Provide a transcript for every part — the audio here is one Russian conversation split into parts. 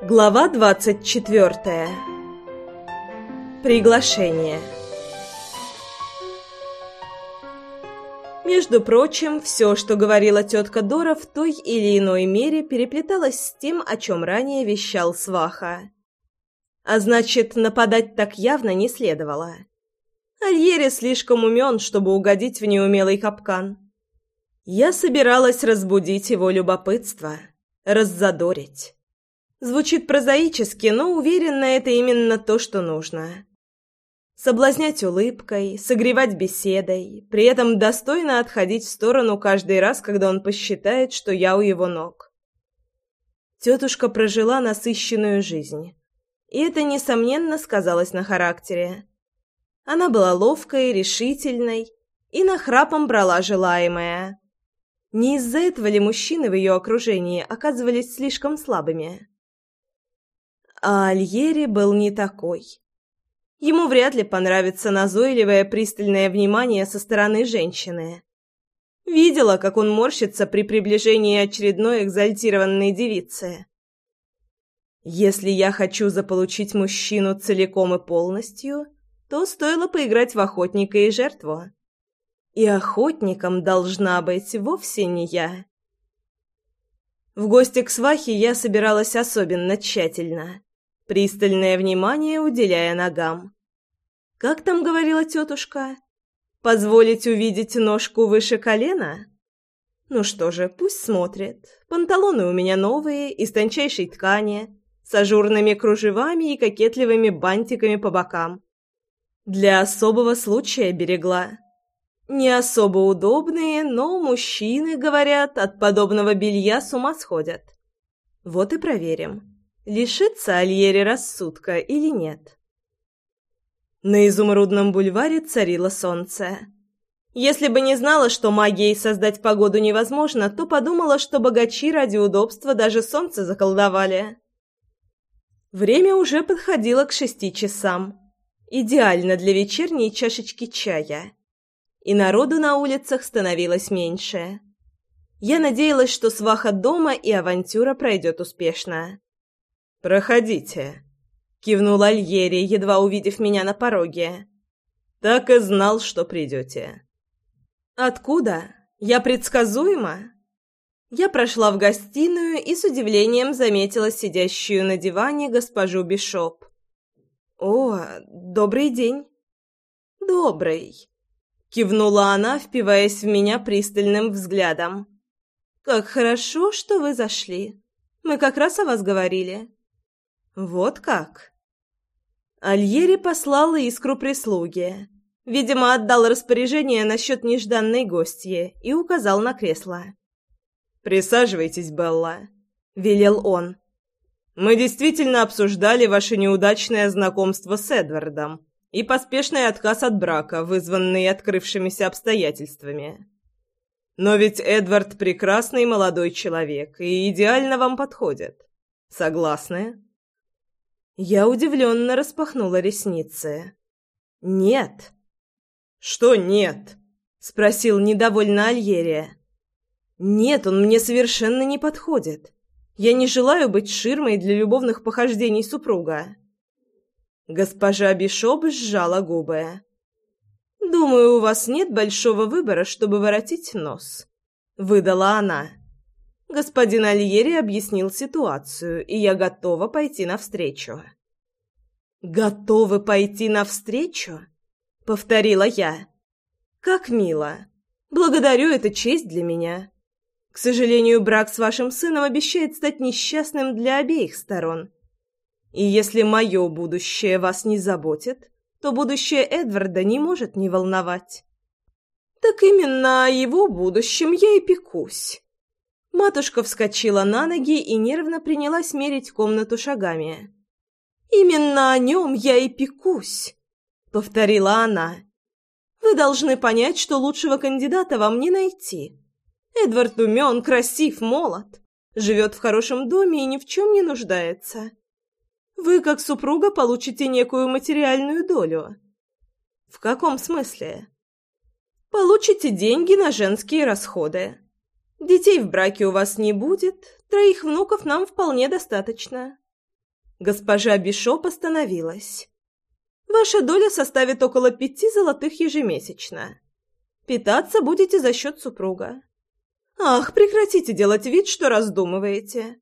Глава 24. Приглашение. Между прочим, все, что говорила тетка Дора, в той или иной мере переплеталось с тем, о чем ранее вещал Сваха. А значит, нападать так явно не следовало. Альери слишком умен, чтобы угодить в неумелый капкан. Я собиралась разбудить его любопытство, раззадорить. Звучит прозаически, но уверенно это именно то, что нужно. Соблазнять улыбкой, согревать беседой, при этом достойно отходить в сторону каждый раз, когда он посчитает, что я у его ног. Тетушка прожила насыщенную жизнь, и это, несомненно, сказалось на характере. Она была ловкой, решительной и нахрапом брала желаемое. Не из-за этого ли мужчины в ее окружении оказывались слишком слабыми? а Альери был не такой. Ему вряд ли понравится назойливое пристальное внимание со стороны женщины. Видела, как он морщится при приближении очередной экзальтированной девицы. Если я хочу заполучить мужчину целиком и полностью, то стоило поиграть в охотника и жертву. И охотником должна быть вовсе не я. В гости к свахе я собиралась особенно тщательно пристальное внимание уделяя ногам. «Как там говорила тетушка? Позволить увидеть ножку выше колена?» «Ну что же, пусть смотрит. Панталоны у меня новые, из тончайшей ткани, с ажурными кружевами и кокетливыми бантиками по бокам. Для особого случая берегла. Не особо удобные, но мужчины, говорят, от подобного белья с ума сходят. Вот и проверим лишится Альери рассудка или нет. На изумрудном бульваре царило солнце. Если бы не знала, что магией создать погоду невозможно, то подумала, что богачи ради удобства даже солнце заколдовали. Время уже подходило к шести часам. Идеально для вечерней чашечки чая. И народу на улицах становилось меньше. Я надеялась, что сваха дома и авантюра пройдет успешно. «Проходите», — кивнул Альери, едва увидев меня на пороге. «Так и знал, что придете». «Откуда? Я предсказуема?» Я прошла в гостиную и с удивлением заметила сидящую на диване госпожу Бишоп. «О, добрый день!» «Добрый!» — кивнула она, впиваясь в меня пристальным взглядом. «Как хорошо, что вы зашли. Мы как раз о вас говорили». «Вот как?» Альери послал искру прислуги. Видимо, отдал распоряжение насчет нежданной гостьи и указал на кресло. «Присаживайтесь, Белла», — велел он. «Мы действительно обсуждали ваше неудачное знакомство с Эдвардом и поспешный отказ от брака, вызванный открывшимися обстоятельствами. Но ведь Эдвард прекрасный молодой человек и идеально вам подходит. Согласны?» Я удивленно распахнула ресницы. «Нет». «Что нет?» — спросил недовольно Альерия. «Нет, он мне совершенно не подходит. Я не желаю быть ширмой для любовных похождений супруга». Госпожа Бишоп сжала губы. «Думаю, у вас нет большого выбора, чтобы воротить нос», — выдала она. Господин Альери объяснил ситуацию, и я готова пойти навстречу. «Готовы пойти навстречу?» — повторила я. «Как мило. Благодарю, это честь для меня. К сожалению, брак с вашим сыном обещает стать несчастным для обеих сторон. И если мое будущее вас не заботит, то будущее Эдварда не может не волновать». «Так именно о его будущем я и пекусь». Матушка вскочила на ноги и нервно принялась мерить комнату шагами. «Именно о нем я и пекусь», — повторила она. «Вы должны понять, что лучшего кандидата вам не найти. Эдвард умен, красив, молод, живет в хорошем доме и ни в чем не нуждается. Вы, как супруга, получите некую материальную долю». «В каком смысле?» «Получите деньги на женские расходы». Детей в браке у вас не будет, троих внуков нам вполне достаточно». Госпожа Бишо постановилась. «Ваша доля составит около пяти золотых ежемесячно. Питаться будете за счет супруга». «Ах, прекратите делать вид, что раздумываете.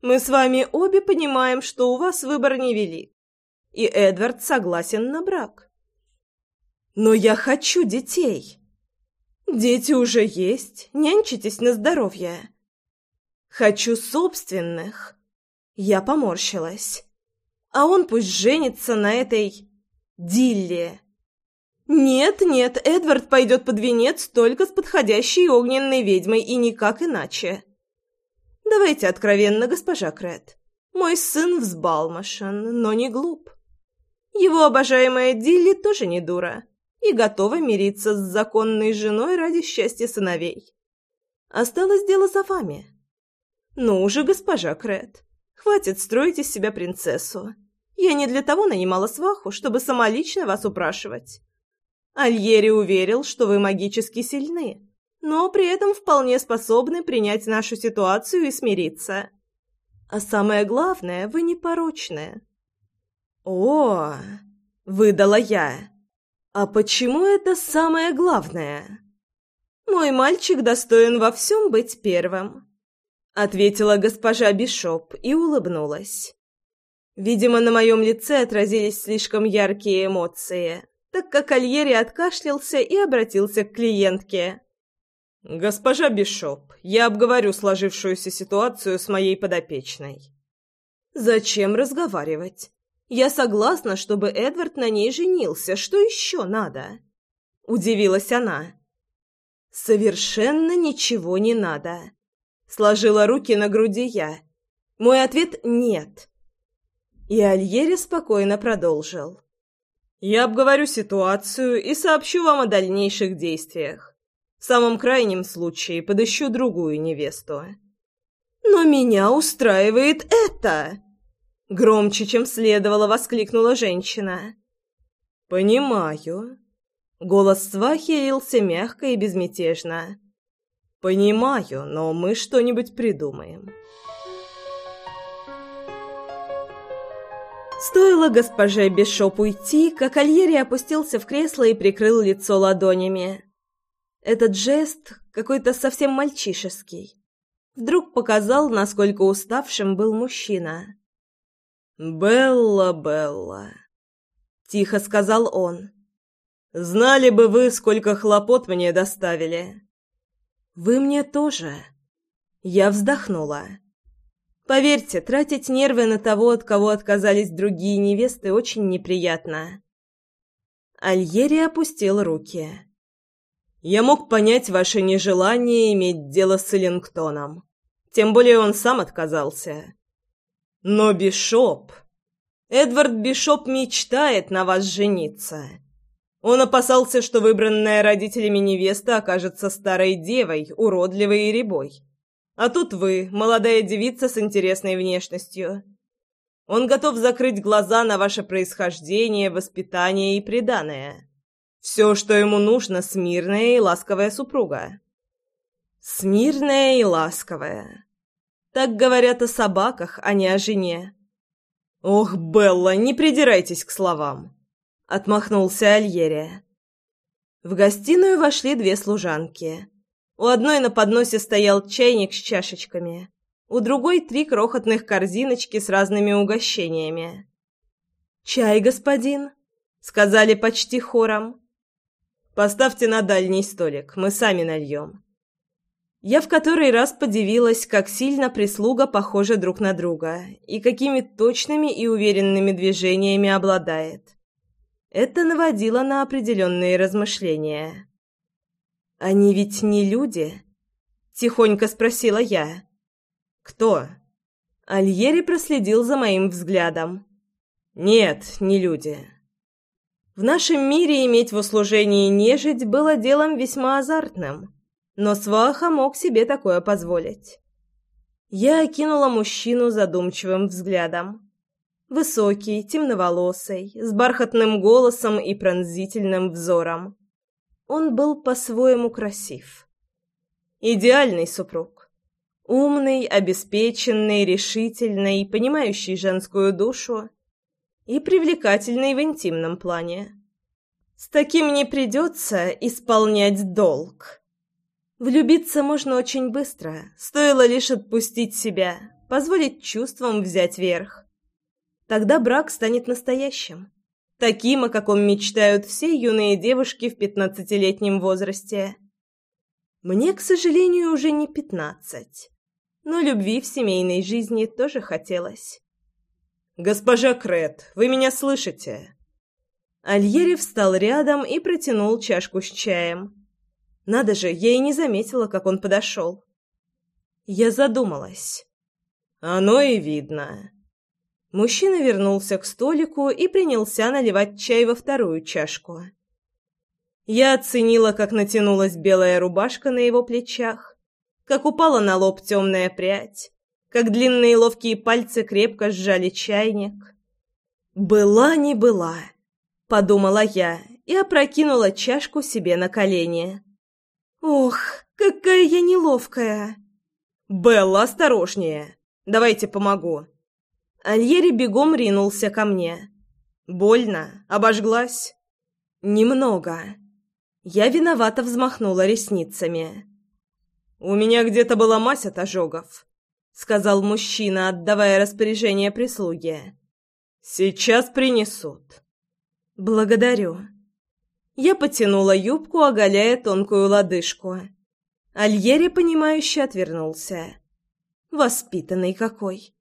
Мы с вами обе понимаем, что у вас выбор невелик, и Эдвард согласен на брак». «Но я хочу детей!» Дети уже есть, нянчитесь на здоровье. Хочу собственных. Я поморщилась. А он пусть женится на этой... Дилле. Нет, нет, Эдвард пойдет под венец только с подходящей огненной ведьмой и никак иначе. Давайте откровенно, госпожа Крет. Мой сын взбалмошен, но не глуп. Его обожаемая Дилли тоже не дура и готова мириться с законной женой ради счастья сыновей. Осталось дело за вами. Ну уже, госпожа Крет, хватит строить из себя принцессу. Я не для того нанимала сваху, чтобы самолично вас упрашивать. Альери уверил, что вы магически сильны, но при этом вполне способны принять нашу ситуацию и смириться. А самое главное, вы непорочная. О, выдала я. А почему это самое главное? Мой мальчик достоин во всем быть первым, ответила госпожа Бишоп и улыбнулась. Видимо, на моем лице отразились слишком яркие эмоции, так как Альери откашлялся и обратился к клиентке. «Госпожа Бишоп, я обговорю сложившуюся ситуацию с моей подопечной». «Зачем разговаривать? Я согласна, чтобы Эдвард на ней женился. Что еще надо?» Удивилась она. «Совершенно ничего не надо». Сложила руки на груди я. Мой ответ — нет. И Альери спокойно продолжил. «Я обговорю ситуацию и сообщу вам о дальнейших действиях. В самом крайнем случае подыщу другую невесту». «Но меня устраивает это!» Громче, чем следовало, воскликнула женщина. «Понимаю». Голос свахи лился мягко и безмятежно. «Понимаю, но мы что-нибудь придумаем». Стоило госпоже Бешоп уйти, как Альери опустился в кресло и прикрыл лицо ладонями. Этот жест, какой-то совсем мальчишеский, вдруг показал, насколько уставшим был мужчина. «Белла, Белла», — тихо сказал он, — «знали бы вы, сколько хлопот мне доставили». «Вы мне тоже». Я вздохнула. Поверьте, тратить нервы на того, от кого отказались другие невесты, очень неприятно. Альери опустил руки. «Я мог понять ваше нежелание иметь дело с Эллингтоном. Тем более он сам отказался. Но Бишоп... Эдвард Бишоп мечтает на вас жениться. Он опасался, что выбранная родителями невеста окажется старой девой, уродливой и рябой. А тут вы, молодая девица с интересной внешностью. Он готов закрыть глаза на ваше происхождение, воспитание и преданное. Все, что ему нужно, смирная и ласковая супруга. Смирная и ласковая. Так говорят о собаках, а не о жене. «Ох, Белла, не придирайтесь к словам!» — отмахнулся Альерия. В гостиную вошли две служанки. У одной на подносе стоял чайник с чашечками, у другой — три крохотных корзиночки с разными угощениями. «Чай, господин!» — сказали почти хором. «Поставьте на дальний столик, мы сами нальем», я в который раз подивилась, как сильно прислуга похожа друг на друга и какими точными и уверенными движениями обладает. Это наводило на определенные размышления. «Они ведь не люди?» — тихонько спросила я. «Кто?» Альери проследил за моим взглядом. «Нет, не люди». В нашем мире иметь в услужении нежить было делом весьма азартным. Но сваха мог себе такое позволить. Я окинула мужчину задумчивым взглядом. Высокий, темноволосый, с бархатным голосом и пронзительным взором. Он был по-своему красив. Идеальный супруг. Умный, обеспеченный, решительный, понимающий женскую душу и привлекательный в интимном плане. С таким не придется исполнять долг. Влюбиться можно очень быстро, стоило лишь отпустить себя, позволить чувствам взять верх. Тогда брак станет настоящим, таким, о каком мечтают все юные девушки в пятнадцатилетнем возрасте. Мне, к сожалению, уже не пятнадцать, но любви в семейной жизни тоже хотелось. «Госпожа Крет, вы меня слышите?» Альери встал рядом и протянул чашку с чаем. Надо же, я и не заметила, как он подошел. Я задумалась. Оно и видно. Мужчина вернулся к столику и принялся наливать чай во вторую чашку. Я оценила, как натянулась белая рубашка на его плечах, как упала на лоб темная прядь, как длинные ловкие пальцы крепко сжали чайник. «Была не была», — подумала я и опрокинула чашку себе на колени. «Ох, какая я неловкая!» «Белла, осторожнее! Давайте помогу!» Альери бегом ринулся ко мне. «Больно? Обожглась?» «Немного». Я виновато взмахнула ресницами. «У меня где-то была мазь от ожогов», — сказал мужчина, отдавая распоряжение прислуге. «Сейчас принесут». «Благодарю». Я потянула юбку, оголяя тонкую лодыжку. Альери, понимающе отвернулся. Воспитанный какой.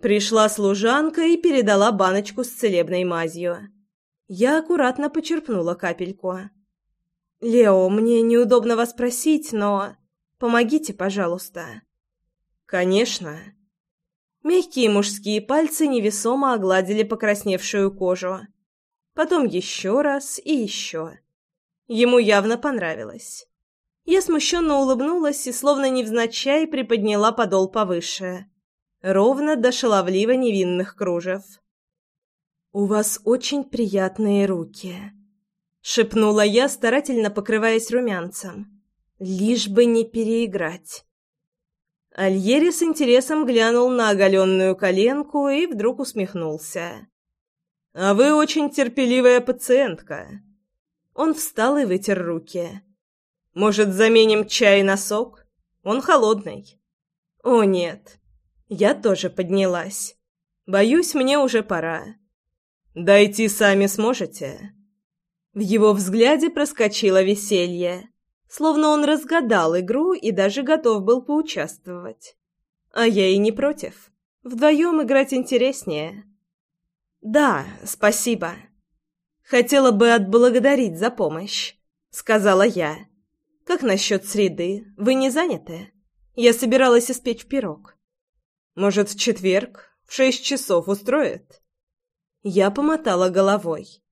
Пришла служанка и передала баночку с целебной мазью. Я аккуратно почерпнула капельку. «Лео, мне неудобно вас просить, но... Помогите, пожалуйста». «Конечно». Мягкие мужские пальцы невесомо огладили покрасневшую кожу потом еще раз и еще. Ему явно понравилось. Я смущенно улыбнулась и, словно невзначай, приподняла подол повыше, ровно до шаловливо невинных кружев. «У вас очень приятные руки», — шепнула я, старательно покрываясь румянцем. «Лишь бы не переиграть». Альери с интересом глянул на оголенную коленку и вдруг усмехнулся. «А вы очень терпеливая пациентка». Он встал и вытер руки. «Может, заменим чай на сок? Он холодный». «О, нет. Я тоже поднялась. Боюсь, мне уже пора». «Дойти сами сможете?» В его взгляде проскочило веселье, словно он разгадал игру и даже готов был поучаствовать. А я и не против. Вдвоем играть интереснее. «Да, спасибо. Хотела бы отблагодарить за помощь», — сказала я. «Как насчет среды? Вы не заняты? Я собиралась испечь пирог». «Может, в четверг? В шесть часов устроит?» Я помотала головой.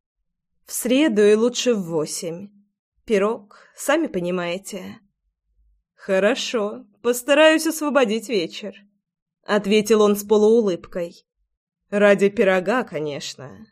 «В среду и лучше в восемь. Пирог, сами понимаете». «Хорошо, постараюсь освободить вечер», — ответил он с полуулыбкой. Ради пирога, конечно.